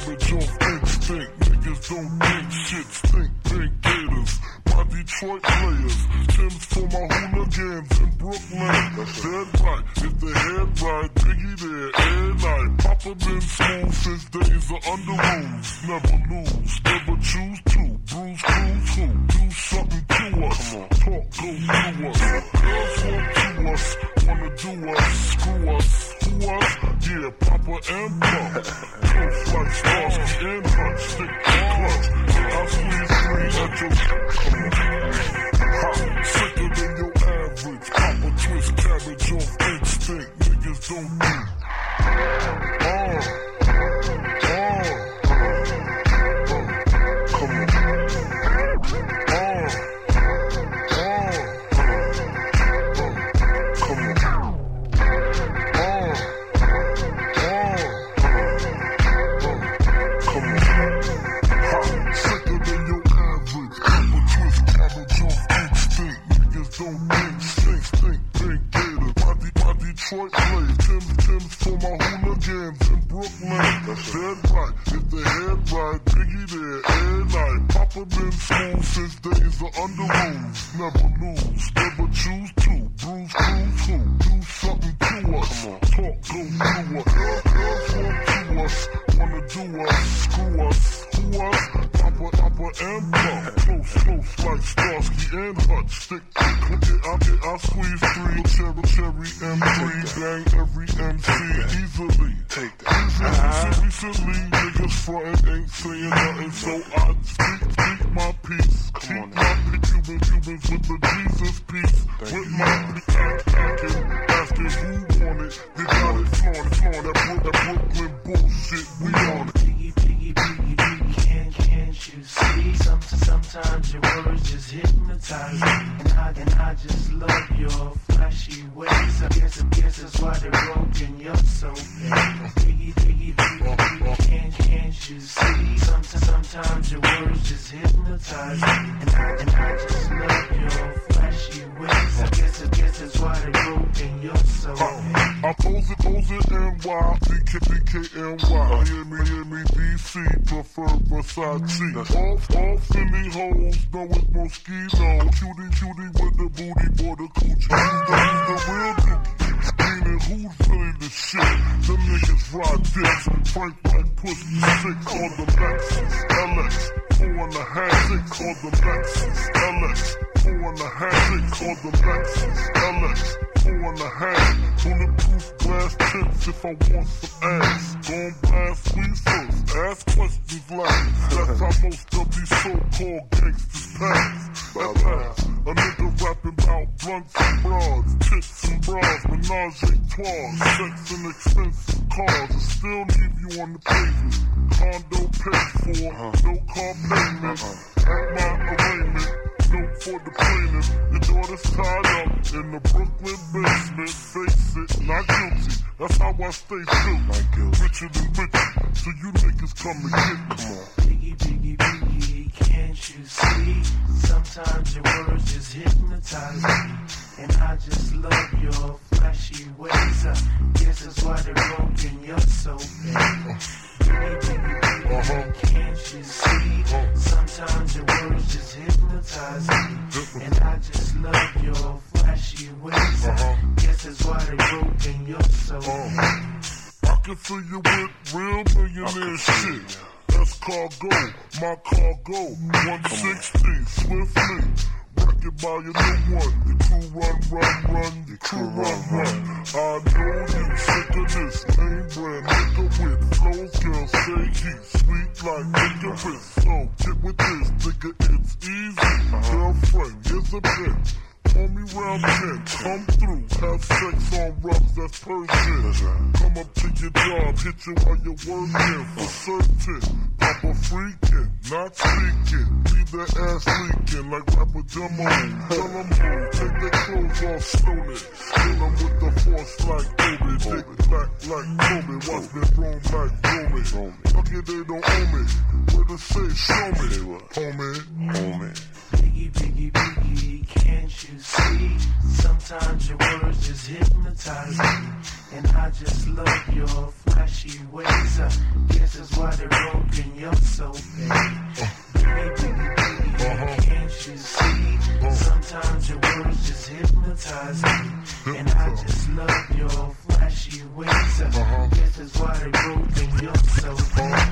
cabbage off instinct. Niggas don't think shit, stink, think gators. My Detroit players, Tim's for my hooligans in Brooklyn. Dead right, if the head right, Biggie there, and I. Papa been school since days of under rules. Never lose, never choose to. Bruise, cruise, who? Do something to us. Talk, go to us. Girls want to us, wanna do us, screw us. Who us? Yeah, Papa and Pop. Like Starsky and Hutch, stick clutch. I squeeze three at your come on. Ha, sicker than your average. Papa twist cabbage off instinct. Niggas don't think. Tim's for my hooligans in Brooklyn. Dead right, if the head right, Biggie there, and night. Papa been smooth since days of under. Never lose, Close, close like Starsky and Hutch. Stick click it, I I squeeze three. Cherry, cherry, M3. Bang every MC easily. Take that. Recently, niggas frontin' ain't saying nothing, so I speak sometimes your words just hypnotize me. And I, and I just love your flashy ways. I guess, I guess that's why they're broken. You're so bad. Biggie, biggie, biggie, can't, can't you see? Some, sometimes your words just hypnotize me. And I, and I just love your flashy ways. I guess, I guess that's why they're broken. You're so bad. Pose it, pose it, NY, BK, BKNY. Miami, Miami, DC, prefer Versace. All, all Philly hoes know it's Moschino. Cutie, cutie with the booty, boy, the coochie. Who's the, who's the real dookie? Meaning, who's really the shit? Them niggas ride dicks. Frank like pussy, six on the Lexus, LX. Four and a half, six on the Lexus, LX. Four and a half, six on the Lexus, LX four and a half. Bulletproof glass tips if I want some ass. Gon' blast first, ask questions last. That's how most of these so-called gangsters pass. At last, a nigga rapping about blunts and bras, tits and bras, menage a trois, sex and expensive cars, and still leave you on the pavement. Condo paid for, no car payment. At my arraignment, note for the plaintiff. Your daughter's tied up in the Brooklyn basement. Face it, not guilty. That's how I stay true. Richer than richer. So you niggas come and get me. Come on. Biggie, biggie, biggie, can't you see? Sometimes your words just hypnotize me. And I just love your flashy ways. I guess that's why they're broken, you're so bad. Biggie, biggie, uh-huh. biggie, can't you see? Hypnotize me. And I just love your flashy ways. I guess that's why they're broken, you're so bad. Uh-huh. I can fill you with real millionaire shit. That's cargo, my cargo. 160, swiftly. Wreck it by your new one. The crew run, run, run. The crew run, run. I know you sick of this name brand nigga with flows. Girl, say he sweet like licorice. So get with this, nigga, it's easy. Here's a bitch. Call me round 10, come through, have sex on rubs, that's Persian. Come up to your job, hit you while you're working, for certain. Papa freaking, not speaking, leave that ass leaking like rapper demo. Tell them who, take their clothes off, stone it. Kill them with the force like Obi, dick black like Kobe, watch me roam like Romy. Lucky they don't own me, where to say, show me, homie. Homie. Biggie, biggie, biggie, can't you see? Sometimes your words just hypnotize me. And I just love your flashy ways. Uh, guess is why they're broken. you so. Baby, baby, can't you see? Sometimes your words just hypnotize me. And I just love your flashy ways. Uh, guess is why they're broken. you so.